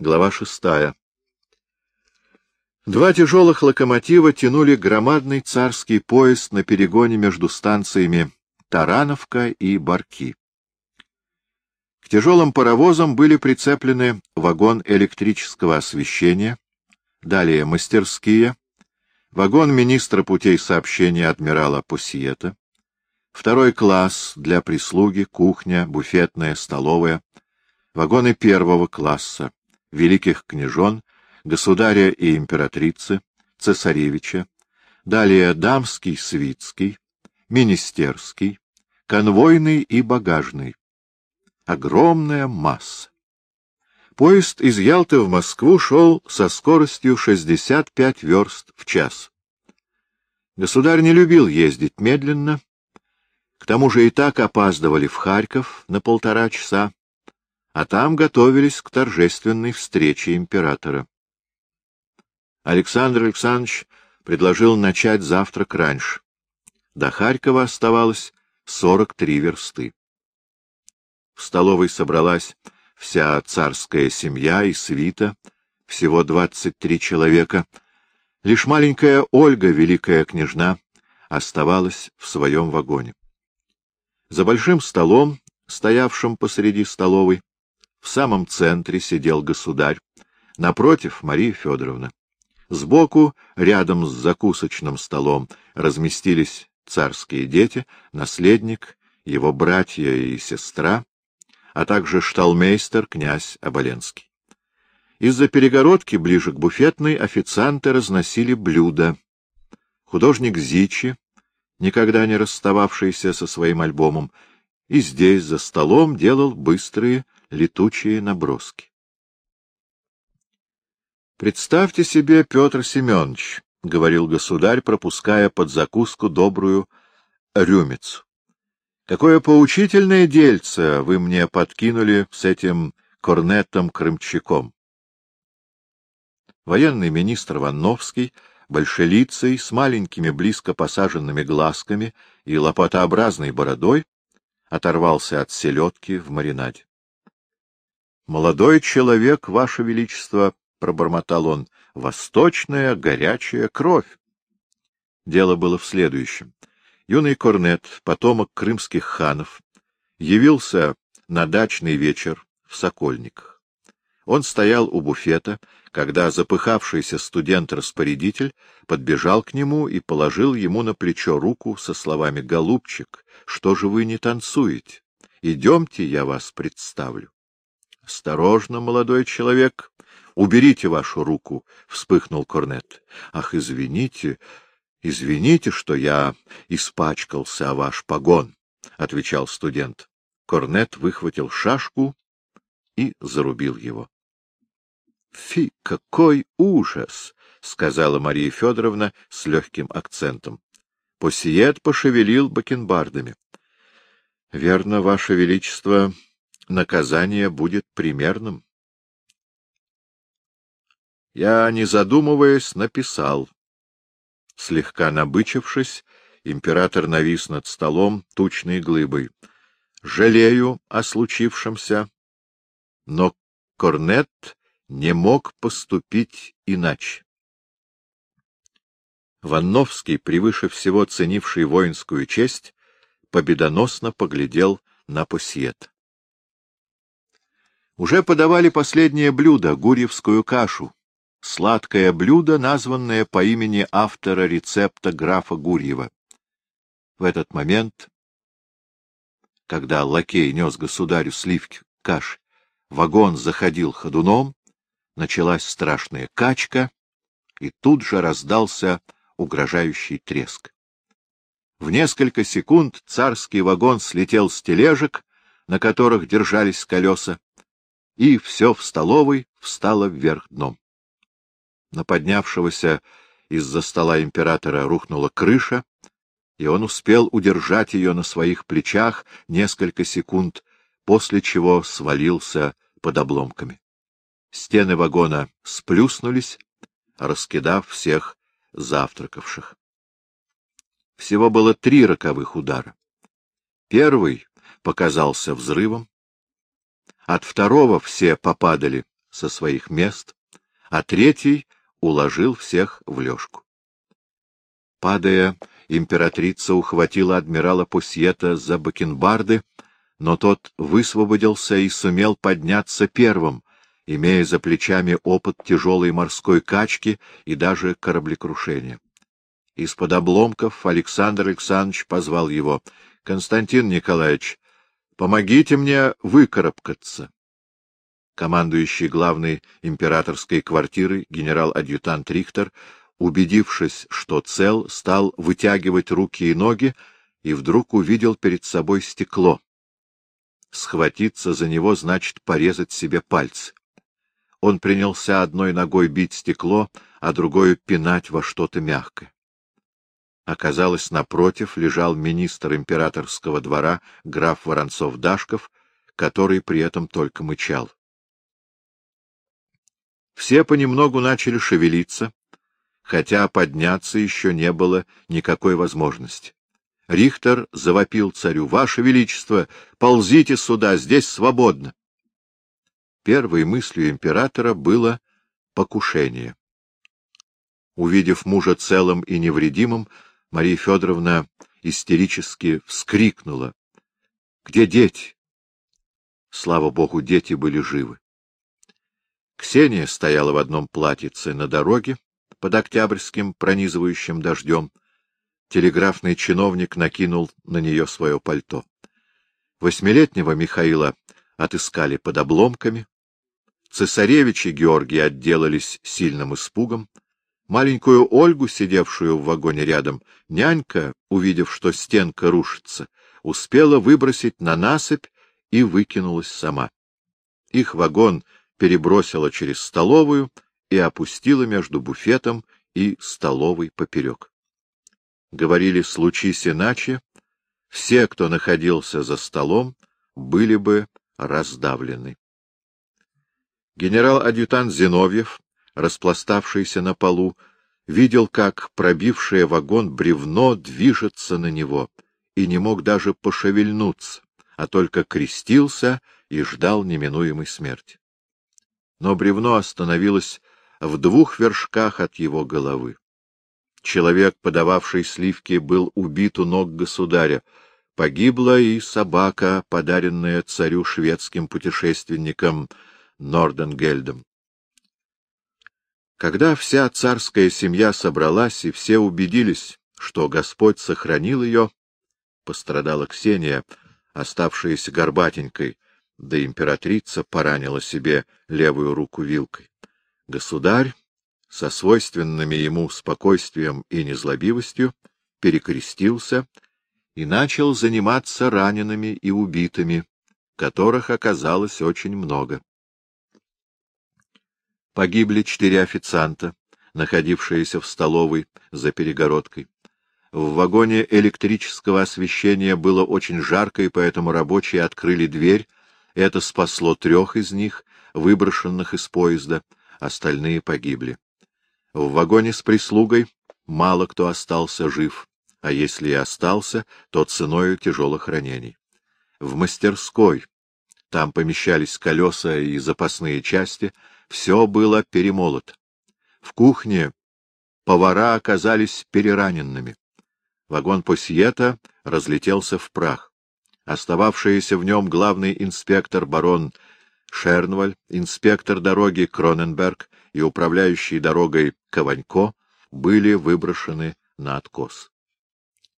Глава шестая. Два тяжелых локомотива тянули громадный царский поезд на перегоне между станциями Тарановка и Барки. К тяжелым паровозам были прицеплены вагон электрического освещения, далее мастерские, вагон министра путей сообщения адмирала Пуссиета, второй класс для прислуги, кухня, буфетная, столовая, вагоны первого класса, великих княжон, государя и императрицы, цесаревича, далее дамский, свитский, министерский, конвойный и багажный. Огромная масса. Поезд из Ялты в Москву шел со скоростью 65 верст в час. Государь не любил ездить медленно, к тому же и так опаздывали в Харьков на полтора часа, а там готовились к торжественной встрече императора. Александр Александрович предложил начать завтрак раньше. До Харькова оставалось сорок три версты. В столовой собралась вся царская семья и свита, всего двадцать три человека. Лишь маленькая Ольга, великая княжна, оставалась в своем вагоне. За большим столом, стоявшим посреди столовой, в самом центре сидел государь, напротив — Мария Федоровна. Сбоку, рядом с закусочным столом, разместились царские дети, наследник, его братья и сестра, а также шталмейстер князь Оболенский. Из-за перегородки ближе к буфетной официанты разносили блюда. Художник Зичи, никогда не расстававшийся со своим альбомом, и здесь, за столом, делал быстрые летучие наброски. Представьте себе, Петр Семенович, — говорил государь, пропуская под закуску добрую рюмицу. — Какое поучительное дельце вы мне подкинули с этим корнетом-крымчаком. Военный министр Ванновский, большелицей, с маленькими близко посаженными глазками и лопатообразной бородой, оторвался от селедки в маринаде. Молодой человек, ваше величество, — пробормотал он, — восточная горячая кровь. Дело было в следующем. Юный корнет, потомок крымских ханов, явился на дачный вечер в Сокольниках. Он стоял у буфета, когда запыхавшийся студент-распорядитель подбежал к нему и положил ему на плечо руку со словами «Голубчик, что же вы не танцуете? Идемте, я вас представлю». — Осторожно, молодой человек. Уберите вашу руку, — вспыхнул Корнет. — Ах, извините, извините, что я испачкался о ваш погон, — отвечал студент. Корнет выхватил шашку и зарубил его. — Фи, какой ужас! — сказала Мария Федоровна с легким акцентом. Посиет пошевелил бакенбардами. — Верно, Ваше Величество, наказание будет примерным. Я, не задумываясь, написал. Слегка набычившись, император навис над столом тучной глыбой. Жалею о случившемся, но Корнет не мог поступить иначе. Ванновский, превыше всего ценивший воинскую честь, победоносно поглядел на Пусьет. Уже подавали последнее блюдо — гурьевскую кашу. Сладкое блюдо, названное по имени автора рецепта графа Гурьева. В этот момент, когда лакей нес государю сливки каши, вагон заходил ходуном, началась страшная качка, и тут же раздался угрожающий треск. В несколько секунд царский вагон слетел с тележек, на которых держались колеса, и все в столовой встало вверх дном. На поднявшегося из-за стола императора рухнула крыша, и он успел удержать ее на своих плечах несколько секунд, после чего свалился под обломками. Стены вагона сплюснулись, раскидав всех завтракавших. Всего было три роковых удара. Первый показался взрывом, от второго все попадали со своих мест, а третий уложил всех в лёжку. Падая, императрица ухватила адмирала Пусьета за бакенбарды, но тот высвободился и сумел подняться первым, имея за плечами опыт тяжелой морской качки и даже кораблекрушения. Из-под обломков Александр Александрович позвал его. — Константин Николаевич, помогите мне выкарабкаться. Командующий главной императорской квартиры генерал-адъютант Рихтер убедившись, что цел, стал вытягивать руки и ноги и вдруг увидел перед собой стекло. Схватиться за него значит порезать себе пальцы. Он принялся одной ногой бить стекло, а другой пинать во что-то мягкое. Оказалось, напротив лежал министр императорского двора граф Воронцов-Дашков, который при этом только мычал. Все понемногу начали шевелиться, хотя подняться еще не было никакой возможности. Рихтер завопил царю. — Ваше Величество, ползите сюда, здесь свободно. Первой мыслью императора было покушение. Увидев мужа целым и невредимым, Мария Федоровна истерически вскрикнула. — Где дети? Слава богу, дети были живы. Ксения стояла в одном платьице на дороге, под октябрьским пронизывающим дождем. Телеграфный чиновник накинул на нее свое пальто. Восьмилетнего Михаила отыскали под обломками. Цесаревич и Георгий отделались сильным испугом. Маленькую Ольгу, сидевшую в вагоне рядом, нянька, увидев, что стенка рушится, успела выбросить на насыпь и выкинулась сама. Их вагон перебросила через столовую, и опустила между буфетом и столовой поперек. Говорили, случись иначе, все, кто находился за столом, были бы раздавлены. Генерал-адъютант Зиновьев, распластавшийся на полу, видел, как пробившее вагон бревно движется на него, и не мог даже пошевельнуться, а только крестился и ждал неминуемой смерти. Но бревно остановилось в двух вершках от его головы. Человек, подававший сливки, был убит у ног государя. Погибла и собака, подаренная царю шведским путешественником Норденгельдом. Когда вся царская семья собралась, и все убедились, что Господь сохранил ее, пострадала Ксения, оставшаяся горбатенькой, да императрица поранила себе левую руку вилкой. Государь, со свойственными ему спокойствием и незлобивостью, перекрестился и начал заниматься ранеными и убитыми, которых оказалось очень много. Погибли четыре официанта, находившиеся в столовой за перегородкой. В вагоне электрического освещения было очень жарко, и поэтому рабочие открыли дверь. Это спасло трех из них, выброшенных из поезда, остальные погибли. В вагоне с прислугой мало кто остался жив, а если и остался, то ценою тяжелых ранений. В мастерской, там помещались колеса и запасные части, все было перемолото. В кухне повара оказались перераненными. Вагон Посьета разлетелся в прах. Остававшийся в нем главный инспектор барон Шернваль, инспектор дороги Кроненберг и управляющий дорогой Кованько были выброшены на откос.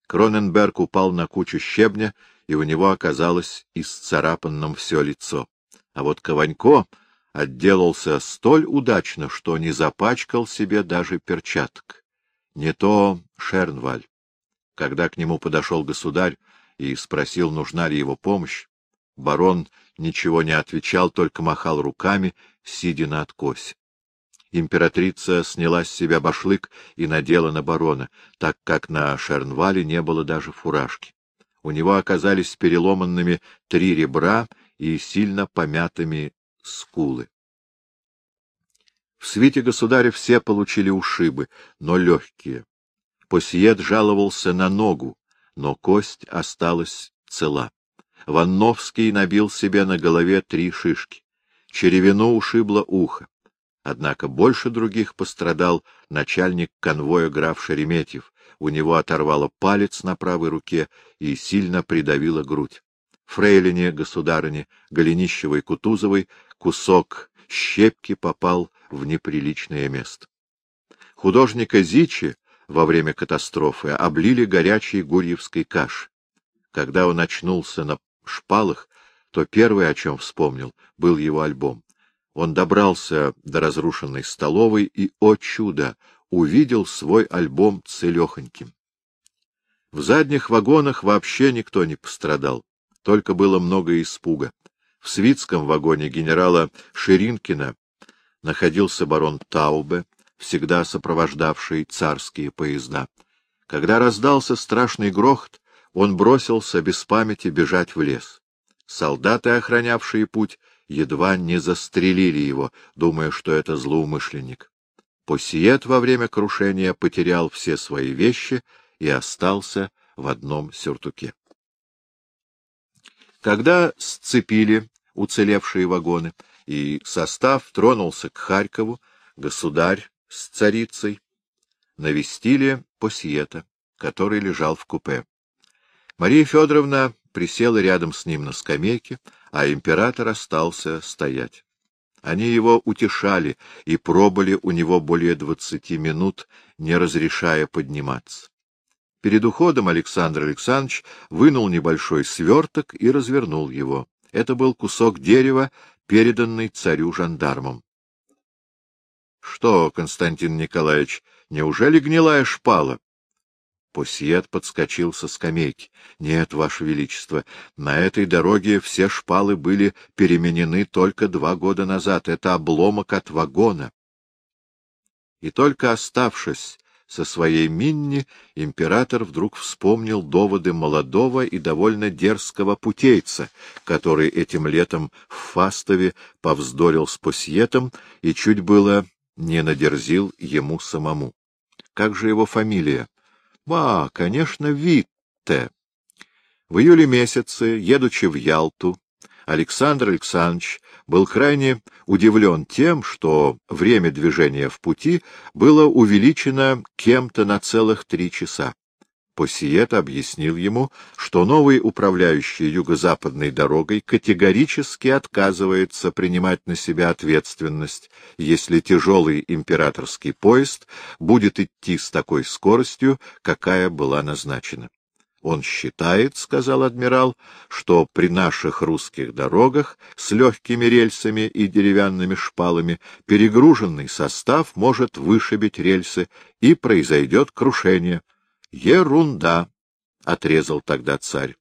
Кроненберг упал на кучу щебня, и у него оказалось исцарапанным все лицо. А вот Кованько отделался столь удачно, что не запачкал себе даже перчаток. Не то Шернваль. Когда к нему подошел государь и спросил, нужна ли его помощь, барон ничего не отвечал, только махал руками, сидя на откосе. Императрица сняла с себя башлык и надела на барона, так как на Шернвале не было даже фуражки. У него оказались переломанными три ребра и сильно помятыми скулы. В свите государя все получили ушибы, но легкие. Посиет жаловался на ногу, но кость осталась цела. Ванновский набил себе на голове три шишки. Черевину ушибло ухо. Однако больше других пострадал начальник конвоя граф Шереметьев. У него оторвало палец на правой руке и сильно придавило грудь. Фрейлине, государыне, Голенищевой, Кутузовой кусок щепки попал в неприличное место. Художника Зичи во время катастрофы облили горячей гурьевской кашей. Когда он очнулся на шпалах, то первое, о чем вспомнил, был его альбом. Он добрался до разрушенной столовой и, о чудо, увидел свой альбом целехоньким. В задних вагонах вообще никто не пострадал, только было много испуга. В свитском вагоне генерала Ширинкина находился барон Таубе, всегда сопровождавший царские поезда. Когда раздался страшный грохот, он бросился без памяти бежать в лес. Солдаты, охранявшие путь, едва не застрелили его, думая, что это злоумышленник. Посиет во время крушения потерял все свои вещи и остался в одном сюртуке. Когда сцепили уцелевшие вагоны, и состав тронулся к Харькову, государь с царицей навестили Посиета, который лежал в купе. Мария Федоровна присела рядом с ним на скамейке, а император остался стоять. Они его утешали и пробыли у него более двадцати минут, не разрешая подниматься. Перед уходом Александр Александрович вынул небольшой сверток и развернул его. Это был кусок дерева, переданный царю жандармом. — Что, Константин Николаевич, неужели гнилая шпала? Посьет подскочил со скамейки. — Нет, Ваше Величество, на этой дороге все шпалы были переменены только два года назад. Это обломок от вагона. И только оставшись со своей Минни, император вдруг вспомнил доводы молодого и довольно дерзкого путейца, который этим летом в Фастове повздорил с Посьетом и чуть было не надерзил ему самому. Как же его фамилия? Ба, конечно, Витте. В июле месяце, едучи в Ялту, Александр Александрович был крайне удивлен тем, что время движения в пути было увеличено кем-то на целых три часа. Посиет объяснил ему, что новый управляющий юго-западной дорогой категорически отказывается принимать на себя ответственность, если тяжелый императорский поезд будет идти с такой скоростью, какая была назначена. Он считает, — сказал адмирал, — что при наших русских дорогах с легкими рельсами и деревянными шпалами перегруженный состав может вышибить рельсы, и произойдет крушение. — Ерунда! — отрезал тогда царь.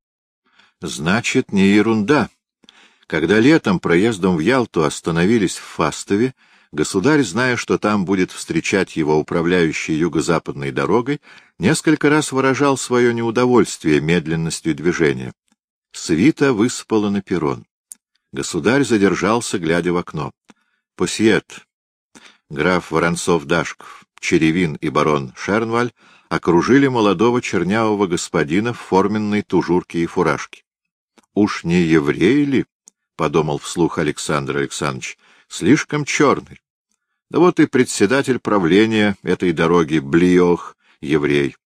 — Значит, не ерунда. Когда летом проездом в Ялту остановились в Фастове, государь, зная, что там будет встречать его управляющий юго-западной дорогой, несколько раз выражал свое неудовольствие медленностью движения. Свита выспала на перрон. Государь задержался, глядя в окно. Посьет, граф Воронцов-Дашков, Черевин и барон Шернваль окружили молодого чернявого господина в форменной тужурке и фуражке. — Уж не еврей ли? — подумал вслух Александр Александрович. — Слишком черный. Да вот и председатель правления этой дороги, Блиох, еврей.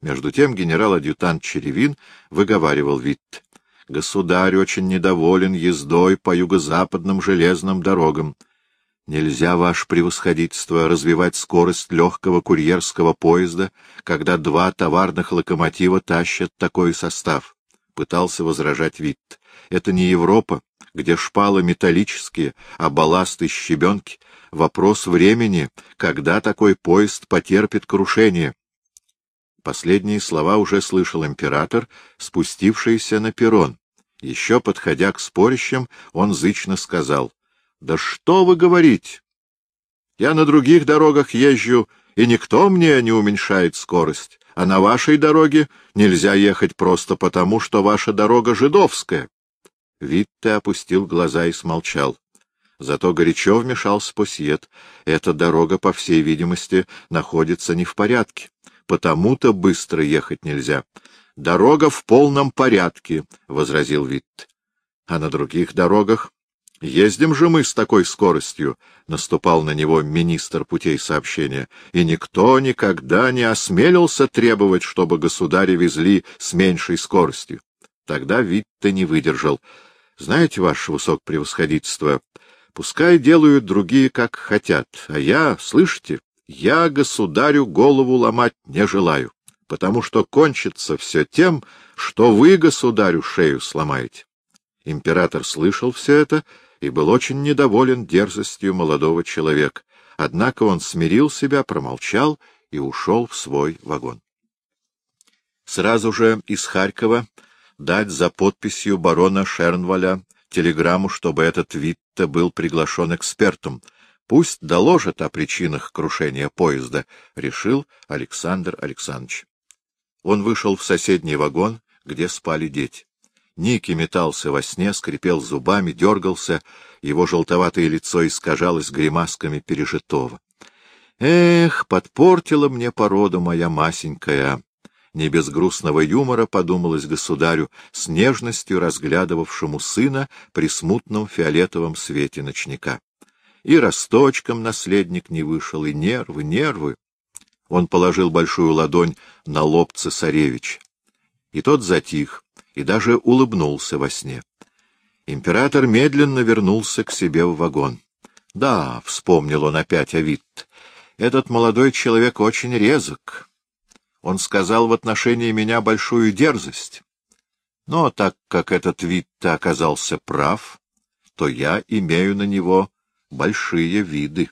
Между тем генерал-адъютант Черевин выговаривал Витт. Государь очень недоволен ездой по юго-западным железным дорогам. Нельзя, ваше превосходительство, развивать скорость легкого курьерского поезда, когда два товарных локомотива тащат такой состав. Пытался возражать Витт. Это не Европа, где шпалы металлические, а балласты щебенки. Вопрос времени, когда такой поезд потерпит крушение. Последние слова уже слышал император, спустившийся на перрон. Еще подходя к спорящим, он зычно сказал, — Да что вы говорите? Я на других дорогах езжу, и никто мне не уменьшает скорость, а на вашей дороге нельзя ехать просто потому, что ваша дорога жидовская. Витте опустил глаза и смолчал. Зато горячо вмешался Посьет. Эта дорога, по всей видимости, находится не в порядке. Потому-то быстро ехать нельзя. — Дорога в полном порядке, — возразил Витт. — А на других дорогах — Ездим же мы с такой скоростью, — наступал на него министр путей сообщения, — и никто никогда не осмелился требовать, чтобы государи везли с меньшей скоростью. Тогда Витте не выдержал. — Знаете, ваше высокопревосходительство, пускай делают другие, как хотят, а я, слышите, я государю голову ломать не желаю, потому что кончится все тем, что вы государю шею сломаете. Император слышал все это и был очень недоволен дерзостью молодого человека. Однако он смирил себя, промолчал и ушел в свой вагон. Сразу же из Харькова дать за подписью барона Шернваля телеграмму, чтобы этот Витте был приглашен экспертом. Пусть доложит о причинах крушения поезда, — решил Александр Александрович. Он вышел в соседний вагон, где спали дети. Ники метался во сне, скрипел зубами, дергался, его желтоватое лицо искажалось гримасками пережитого. Эх, подпортила мне породу моя масенькая! Не без грустного юмора подумалось государю, с нежностью разглядывавшему сына при смутном фиолетовом свете ночника. И росточком наследник не вышел, и нервы, нервы. Он положил большую ладонь на лоб цесаревич. И тот затих, и даже улыбнулся во сне. Император медленно вернулся к себе в вагон. Да, — вспомнил он опять о Витт, — этот молодой человек очень резок. Он сказал в отношении меня большую дерзость. Но так как этот Витт оказался прав, то я имею на него большие виды.